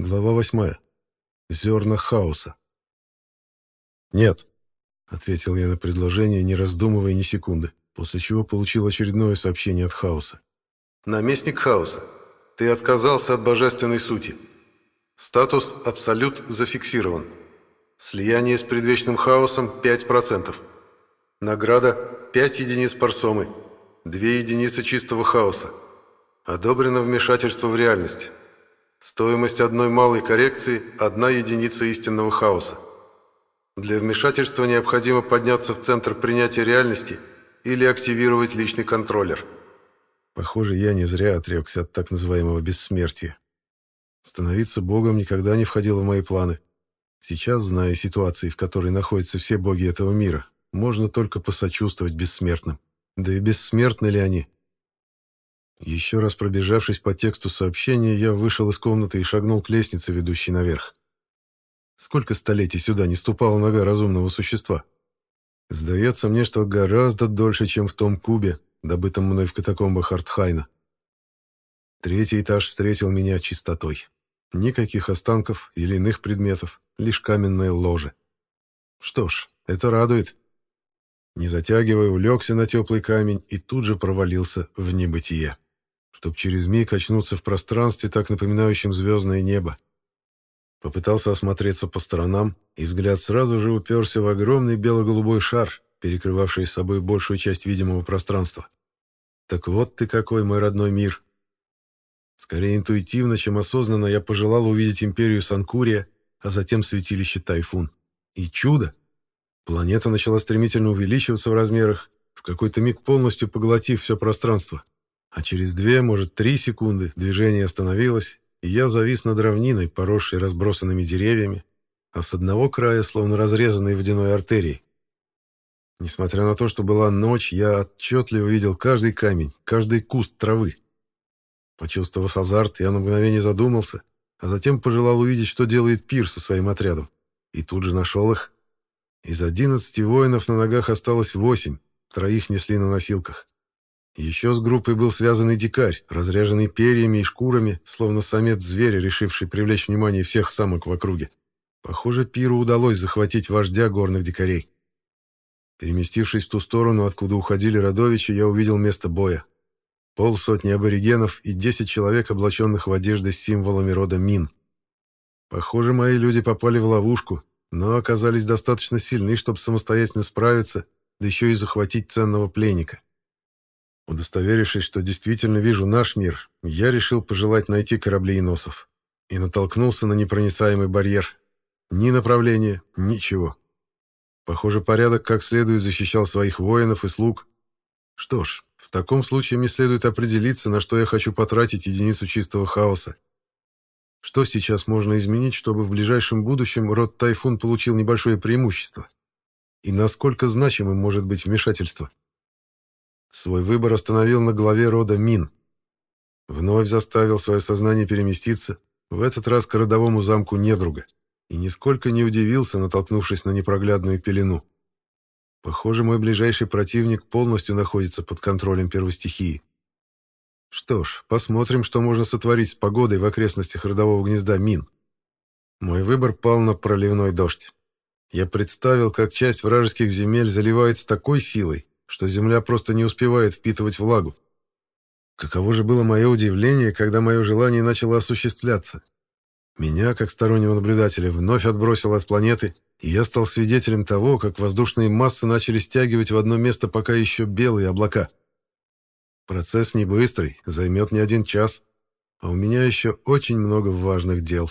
Глава восьмая. Зерна хаоса. «Нет», — ответил я на предложение, не раздумывая ни секунды, после чего получил очередное сообщение от хаоса. «Наместник хаоса, ты отказался от божественной сути. Статус «Абсолют» зафиксирован. Слияние с предвечным хаосом 5%. Награда 5 единиц парсомы, 2 единицы чистого хаоса. Одобрено вмешательство в реальность. Стоимость одной малой коррекции – одна единица истинного хаоса. Для вмешательства необходимо подняться в центр принятия реальности или активировать личный контроллер. Похоже, я не зря отрекся от так называемого бессмертия. Становиться богом никогда не входило в мои планы. Сейчас, зная ситуации, в которой находятся все боги этого мира, можно только посочувствовать бессмертным. Да и бессмертны ли они? Еще раз пробежавшись по тексту сообщения, я вышел из комнаты и шагнул к лестнице, ведущей наверх. Сколько столетий сюда не ступала нога разумного существа? Сдается мне, что гораздо дольше, чем в том кубе, добытом мной в катакомбах Артхайна. Третий этаж встретил меня чистотой. Никаких останков или иных предметов, лишь каменное ложе. Что ж, это радует. Не затягивая, улегся на теплый камень и тут же провалился в небытие чтоб через миг очнуться в пространстве, так напоминающем звездное небо. Попытался осмотреться по сторонам, и взгляд сразу же уперся в огромный бело-голубой шар, перекрывавший собой большую часть видимого пространства. Так вот ты какой, мой родной мир. Скорее интуитивно, чем осознанно, я пожелал увидеть империю Санкурия, а затем святилище Тайфун. И чудо! Планета начала стремительно увеличиваться в размерах, в какой-то миг полностью поглотив все пространство. А через две, может, три секунды движение остановилось, и я завис над равниной, поросшей разбросанными деревьями, а с одного края словно разрезанной водяной артерией. Несмотря на то, что была ночь, я отчетливо видел каждый камень, каждый куст травы. Почувствовав азарт, я на мгновение задумался, а затем пожелал увидеть, что делает Пир со своим отрядом. И тут же нашел их. Из одиннадцати воинов на ногах осталось восемь, троих несли на носилках. Еще с группой был связанный дикарь, разряженный перьями и шкурами, словно самец зверя, решивший привлечь внимание всех самок в округе. Похоже, Пиру удалось захватить вождя горных дикарей. Переместившись в ту сторону, откуда уходили родовичи, я увидел место боя. Полсотни аборигенов и десять человек, облаченных в одежды с символами рода Мин. Похоже, мои люди попали в ловушку, но оказались достаточно сильны, чтобы самостоятельно справиться, да еще и захватить ценного пленника. Удостоверившись, что действительно вижу наш мир, я решил пожелать найти корабли и носов. И натолкнулся на непроницаемый барьер. Ни направления, ничего. Похоже, порядок как следует защищал своих воинов и слуг. Что ж, в таком случае мне следует определиться, на что я хочу потратить единицу чистого хаоса. Что сейчас можно изменить, чтобы в ближайшем будущем род Тайфун получил небольшое преимущество? И насколько значимым может быть вмешательство? Свой выбор остановил на главе рода Мин. Вновь заставил свое сознание переместиться, в этот раз к родовому замку недруга, и нисколько не удивился, натолкнувшись на непроглядную пелену. Похоже, мой ближайший противник полностью находится под контролем первостихии. Что ж, посмотрим, что можно сотворить с погодой в окрестностях родового гнезда Мин. Мой выбор пал на проливной дождь. Я представил, как часть вражеских земель заливает с такой силой, что земля просто не успевает впитывать влагу. Каково же было мое удивление, когда мое желание начало осуществляться. Меня, как стороннего наблюдателя, вновь отбросило от планеты, и я стал свидетелем того, как воздушные массы начали стягивать в одно место пока еще белые облака. Процесс не быстрый, займет не один час, а у меня еще очень много важных дел.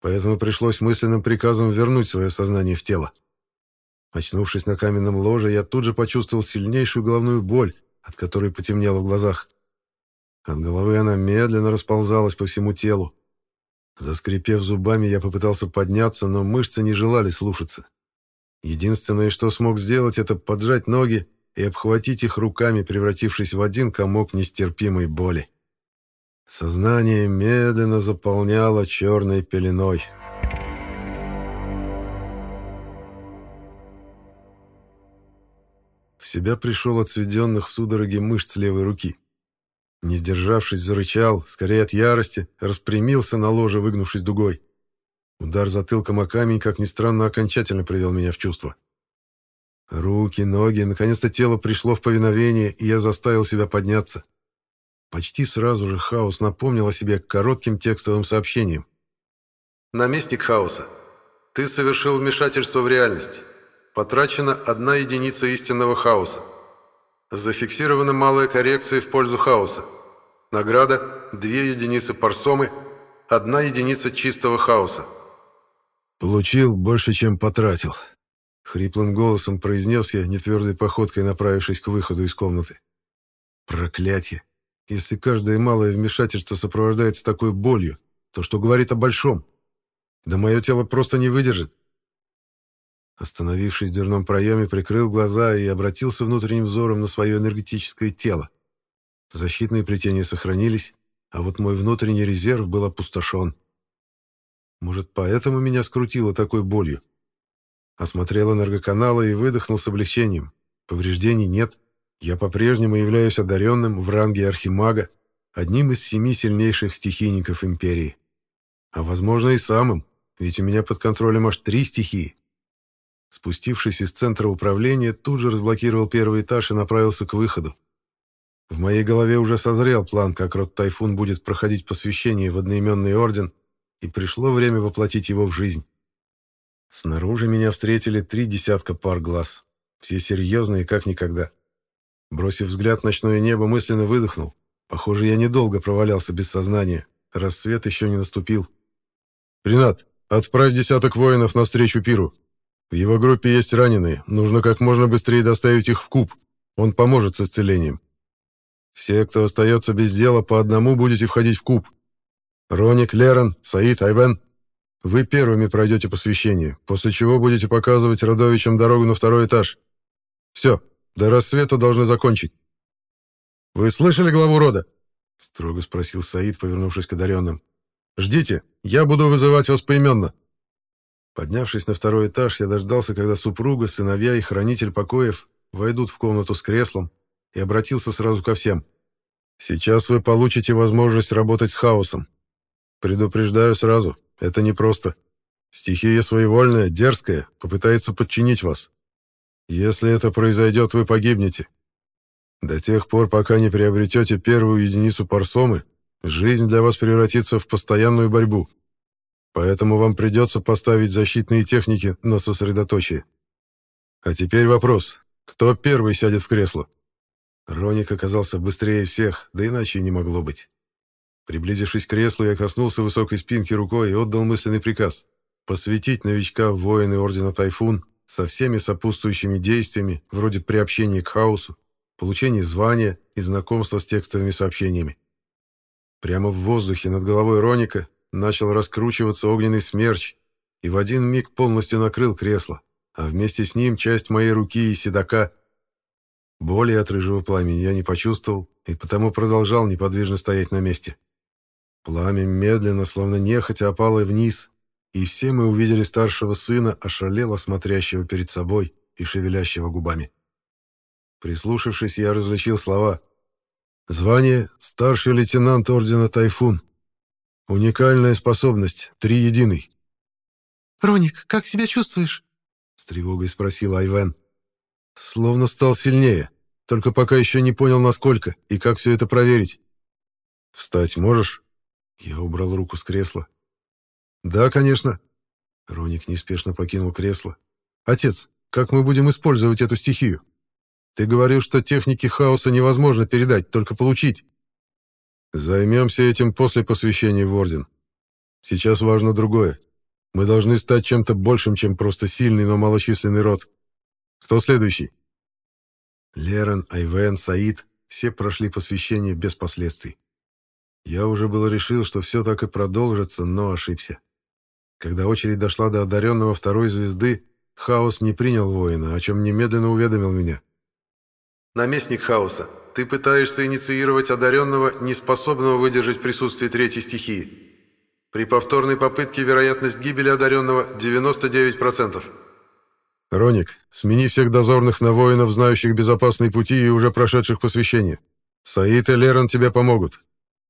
Поэтому пришлось мысленным приказом вернуть свое сознание в тело. Очнувшись на каменном ложе, я тут же почувствовал сильнейшую головную боль, от которой потемнело в глазах. От головы она медленно расползалась по всему телу. Заскрипев зубами, я попытался подняться, но мышцы не желали слушаться. Единственное, что смог сделать, это поджать ноги и обхватить их руками, превратившись в один комок нестерпимой боли. Сознание медленно заполняло черной пеленой. В себя пришел от сведенных в судороге мышц левой руки. Не сдержавшись, зарычал, скорее от ярости, распрямился на ложе, выгнувшись дугой. Удар затылком о камень, как ни странно, окончательно привел меня в чувство. Руки, ноги, наконец-то тело пришло в повиновение, и я заставил себя подняться. Почти сразу же хаос напомнил о себе коротким текстовым сообщением. «Наместник хаоса, ты совершил вмешательство в реальность. Потрачена одна единица истинного хаоса. Зафиксирована малая коррекция в пользу хаоса. Награда – две единицы парсомы, одна единица чистого хаоса». «Получил больше, чем потратил», — хриплым голосом произнес я, нетвердой походкой направившись к выходу из комнаты. «Проклятье! Если каждое малое вмешательство сопровождается такой болью, то что говорит о большом? Да мое тело просто не выдержит. Остановившись в дверном проеме, прикрыл глаза и обратился внутренним взором на свое энергетическое тело. Защитные плетения сохранились, а вот мой внутренний резерв был опустошен. Может, поэтому меня скрутило такой болью? Осмотрел энергоканалы и выдохнул с облегчением. Повреждений нет. Я по-прежнему являюсь одаренным в ранге архимага, одним из семи сильнейших стихийников Империи. А возможно и самым, ведь у меня под контролем аж три стихии. Спустившись из центра управления, тут же разблокировал первый этаж и направился к выходу. В моей голове уже созрел план, как род Тайфун будет проходить посвящение в одноименный орден, и пришло время воплотить его в жизнь. Снаружи меня встретили три десятка пар глаз, все серьезные, как никогда. Бросив взгляд в ночное небо, мысленно выдохнул. Похоже, я недолго провалялся без сознания. Рассвет еще не наступил. «Ренат, отправь десяток воинов навстречу пиру. В его группе есть раненые. Нужно как можно быстрее доставить их в куб. Он поможет с исцелением. Все, кто остается без дела, по одному будете входить в куб. Роник, Лерон, Саид, Айвен. Вы первыми пройдете посвящение, после чего будете показывать родовичам дорогу на второй этаж. Все, до рассвета должны закончить. «Вы слышали главу рода?» — строго спросил Саид, повернувшись к одаренным. «Ждите, я буду вызывать вас поименно». Поднявшись на второй этаж, я дождался, когда супруга, сыновья и хранитель покоев войдут в комнату с креслом, и обратился сразу ко всем. «Сейчас вы получите возможность работать с хаосом. Предупреждаю сразу, это непросто. Стихия своевольная, дерзкая, попытается подчинить вас. Если это произойдет, вы погибнете. До тех пор, пока не приобретете первую единицу парсомы, жизнь для вас превратится в постоянную борьбу. Поэтому вам придется поставить защитные техники на сосредоточие. А теперь вопрос. Кто первый сядет в кресло? Роник оказался быстрее всех, да иначе и не могло быть. Приблизившись к креслу, я коснулся высокой спинки рукой и отдал мысленный приказ посвятить новичка в воины Ордена Тайфун со всеми сопутствующими действиями, вроде приобщения к хаосу, получения звания и знакомства с текстовыми сообщениями. Прямо в воздухе над головой Роника начал раскручиваться огненный смерч и в один миг полностью накрыл кресло, а вместе с ним часть моей руки и седока. Боли от рыжего пламени я не почувствовал и потому продолжал неподвижно стоять на месте. Пламя медленно, словно нехотя, опало вниз, и все мы увидели старшего сына, ошалело смотрящего перед собой и шевелящего губами. Прислушавшись, я различил слова. «Звание — старший лейтенант ордена Тайфун. Уникальная способность, три единый». «Роник, как себя чувствуешь?» — с тревогой спросил Айвен. «Словно стал сильнее, только пока еще не понял, насколько и как все это проверить. Встать можешь?» Я убрал руку с кресла. «Да, конечно». Роник неспешно покинул кресло. «Отец, как мы будем использовать эту стихию? Ты говорил, что техники хаоса невозможно передать, только получить». «Займемся этим после посвящения в Орден. Сейчас важно другое. Мы должны стать чем-то большим, чем просто сильный, но малочисленный род. Кто следующий?» Лерон, Айвен, Саид — все прошли посвящение без последствий. Я уже было решил, что все так и продолжится, но ошибся. Когда очередь дошла до одаренного второй звезды, Хаос не принял воина, о чем немедленно уведомил меня. «Наместник Хаоса, ты пытаешься инициировать одаренного, неспособного выдержать присутствие третьей стихии. При повторной попытке вероятность гибели одаренного 99%. Роник, смени всех дозорных на воинов, знающих безопасные пути и уже прошедших посвящение. Саид и Лерон тебе помогут.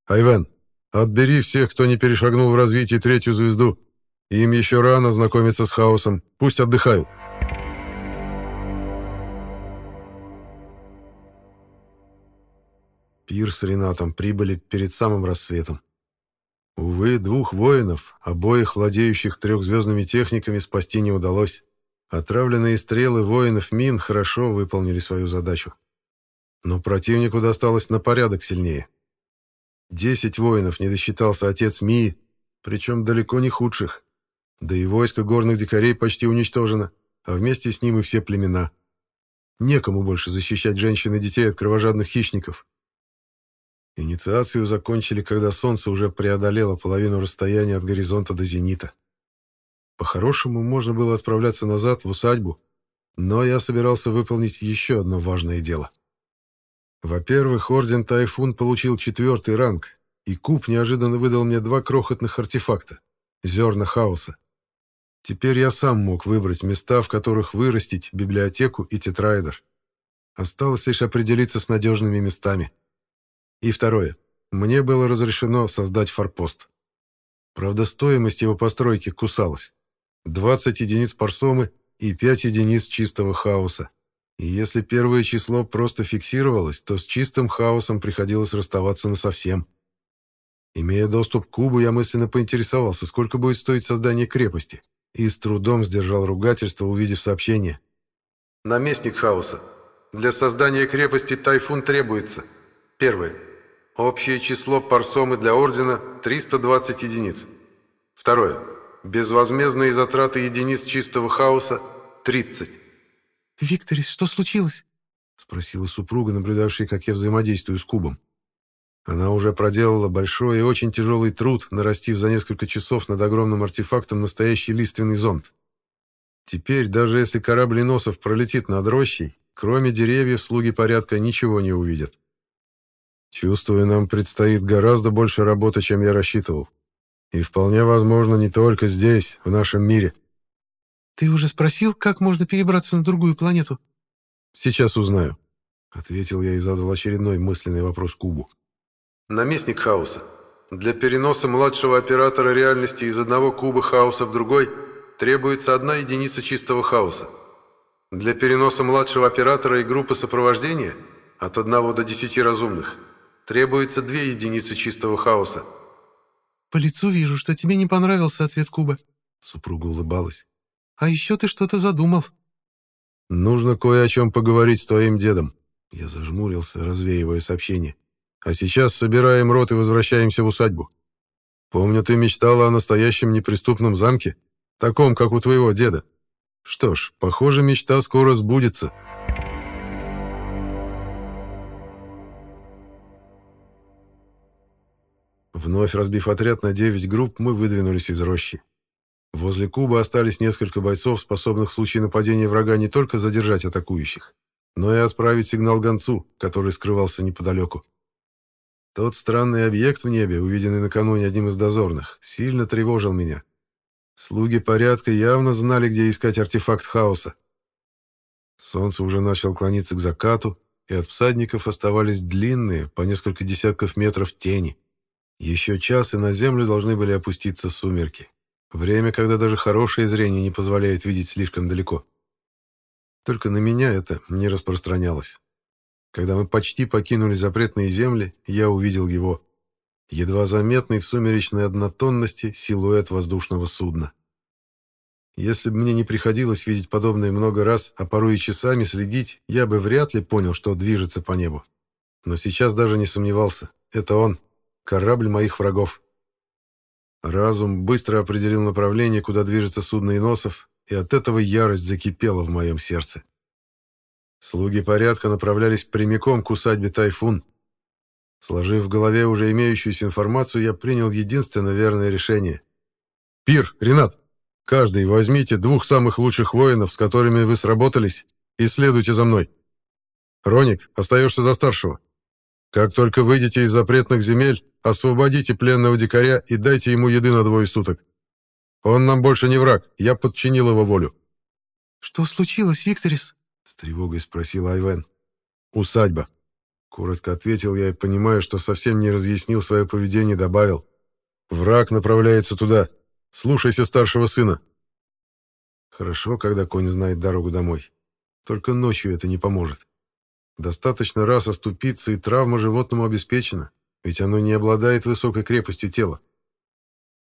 Айвен, отбери всех, кто не перешагнул в развитии третью звезду. Им еще рано знакомиться с хаосом. Пусть отдыхают. Пир с Ренатом прибыли перед самым рассветом. Увы, двух воинов, обоих владеющих трехзвездными техниками, спасти не удалось. Отравленные стрелы воинов Мин хорошо выполнили свою задачу. Но противнику досталось на порядок сильнее. Десять воинов не досчитался отец Мии, причем далеко не худших. Да и войско горных дикарей почти уничтожено, а вместе с ним и все племена. Некому больше защищать женщин и детей от кровожадных хищников. Инициацию закончили, когда солнце уже преодолело половину расстояния от горизонта до зенита. По-хорошему, можно было отправляться назад, в усадьбу, но я собирался выполнить еще одно важное дело. Во-первых, Орден Тайфун получил четвертый ранг, и Куб неожиданно выдал мне два крохотных артефакта — зерна хаоса. Теперь я сам мог выбрать места, в которых вырастить библиотеку и тетрайдер. Осталось лишь определиться с надежными местами — и второе. Мне было разрешено создать форпост. Правда, стоимость его постройки кусалась. 20 единиц парсомы и 5 единиц чистого хаоса. И если первое число просто фиксировалось, то с чистым хаосом приходилось расставаться насовсем. Имея доступ к кубу, я мысленно поинтересовался, сколько будет стоить создание крепости, и с трудом сдержал ругательство, увидев сообщение. «Наместник хаоса. Для создания крепости Тайфун требуется. Первое. Общее число парсомы для Ордена – 320 единиц. Второе. Безвозмездные затраты единиц чистого хаоса – 30. «Викторис, что случилось?» – спросила супруга, наблюдавшая, как я взаимодействую с кубом. Она уже проделала большой и очень тяжелый труд, нарастив за несколько часов над огромным артефактом настоящий лиственный зонд. Теперь, даже если корабль Носов пролетит над рощей, кроме деревьев слуги порядка ничего не увидят. Чувствую, нам предстоит гораздо больше работы, чем я рассчитывал. И вполне возможно не только здесь, в нашем мире. Ты уже спросил, как можно перебраться на другую планету? Сейчас узнаю, ответил я и задал очередной мысленный вопрос Кубу. Наместник хаоса. Для переноса младшего оператора реальности из одного куба хаоса в другой требуется одна единица чистого хаоса. Для переноса младшего оператора и группы сопровождения от одного до десяти разумных Требуется две единицы чистого хаоса. По лицу вижу, что тебе не понравился ответ Куба. Супруга улыбалась. А еще ты что-то задумал. Нужно кое о чем поговорить с твоим дедом. Я зажмурился, развеивая сообщение. А сейчас собираем рот и возвращаемся в усадьбу. Помню, ты мечтала о настоящем неприступном замке, таком, как у твоего деда. Что ж, похоже, мечта скоро сбудется. Вновь разбив отряд на 9 групп, мы выдвинулись из рощи. Возле куба остались несколько бойцов, способных в случае нападения врага не только задержать атакующих, но и отправить сигнал гонцу, который скрывался неподалеку. Тот странный объект в небе, увиденный накануне одним из дозорных, сильно тревожил меня. Слуги порядка явно знали, где искать артефакт хаоса. Солнце уже начало клониться к закату, и от всадников оставались длинные, по несколько десятков метров тени. Еще час, и на землю должны были опуститься сумерки. Время, когда даже хорошее зрение не позволяет видеть слишком далеко. Только на меня это не распространялось. Когда мы почти покинули запретные земли, я увидел его. Едва заметный в сумеречной однотонности силуэт воздушного судна. Если бы мне не приходилось видеть подобное много раз, а порой и часами следить, я бы вряд ли понял, что движется по небу. Но сейчас даже не сомневался. Это он. Корабль моих врагов. Разум быстро определил направление, куда движется судно Иносов, и от этого ярость закипела в моем сердце. Слуги порядка направлялись прямиком к усадьбе Тайфун. Сложив в голове уже имеющуюся информацию, я принял единственно верное решение. «Пир, Ренат, каждый возьмите двух самых лучших воинов, с которыми вы сработались, и следуйте за мной. Роник, остаешься за старшего. Как только выйдете из запретных земель, Освободите пленного дикаря и дайте ему еды на двое суток. Он нам больше не враг, я подчинил его волю». «Что случилось, Викторис?» — с тревогой спросил Айвен. «Усадьба», — Коротко ответил я и, понимая, что совсем не разъяснил свое поведение, добавил. «Враг направляется туда. Слушайся старшего сына». Хорошо, когда конь знает дорогу домой. Только ночью это не поможет. Достаточно раз оступиться, и травма животному обеспечена, ведь оно не обладает высокой крепостью тела.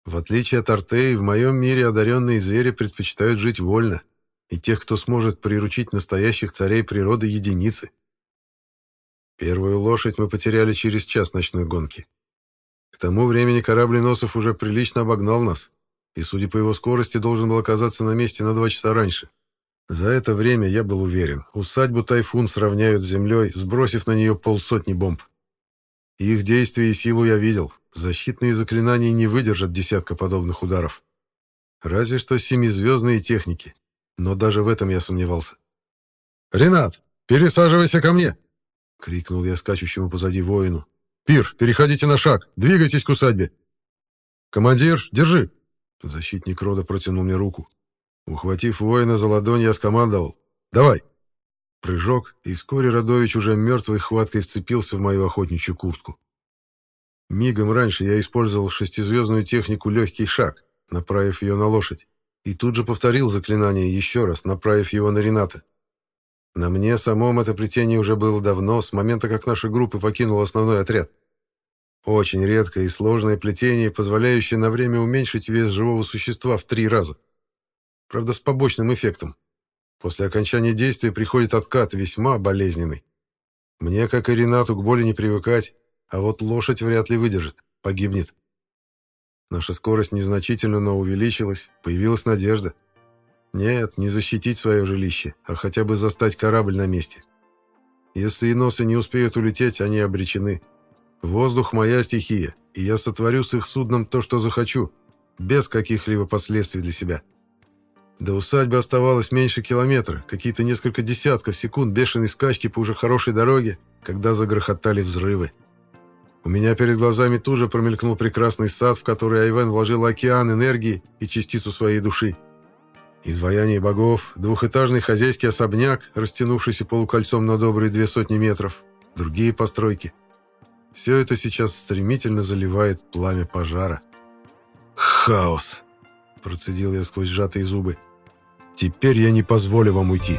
В отличие от Артеи, в моем мире одаренные звери предпочитают жить вольно, и тех, кто сможет приручить настоящих царей природы, единицы. Первую лошадь мы потеряли через час ночной гонки. К тому времени корабль Носов уже прилично обогнал нас, и, судя по его скорости, должен был оказаться на месте на два часа раньше. За это время я был уверен, усадьбу «Тайфун» сравняют с землей, сбросив на нее полсотни бомб. Их действия и силу я видел. Защитные заклинания не выдержат десятка подобных ударов. Разве что семизвездные техники. Но даже в этом я сомневался. «Ренат, пересаживайся ко мне!» — крикнул я скачущему позади воину. «Пир, переходите на шаг! Двигайтесь к усадьбе!» «Командир, держи!» Защитник рода протянул мне руку. Ухватив воина за ладонь, я скомандовал. «Давай!» Прыжок, и вскоре Радович уже мертвой хваткой вцепился в мою охотничью куртку. Мигом раньше я использовал шестизвездную технику «Легкий шаг», направив ее на лошадь, и тут же повторил заклинание еще раз, направив его на Рената. На мне самом это плетение уже было давно, с момента, как наша группа покинула основной отряд. Очень редкое и сложное плетение, позволяющее на время уменьшить вес живого существа в три раза. Правда, с побочным эффектом. После окончания действия приходит откат, весьма болезненный. Мне, как и Ренату, к боли не привыкать, а вот лошадь вряд ли выдержит, погибнет. Наша скорость незначительно, но увеличилась, появилась надежда — нет, не защитить свое жилище, а хотя бы застать корабль на месте. Если иносы не успеют улететь, они обречены. Воздух — моя стихия, и я сотворю с их судном то, что захочу, без каких-либо последствий для себя. До усадьбы оставалось меньше километра, какие-то несколько десятков секунд бешеной скачки по уже хорошей дороге, когда загрохотали взрывы. У меня перед глазами тут же промелькнул прекрасный сад, в который Айвен вложил океан энергии и частицу своей души. Изваяние богов, двухэтажный хозяйский особняк, растянувшийся полукольцом на добрые две сотни метров, другие постройки. Все это сейчас стремительно заливает пламя пожара. «Хаос!» – процедил я сквозь сжатые зубы. «Теперь я не позволю вам уйти!»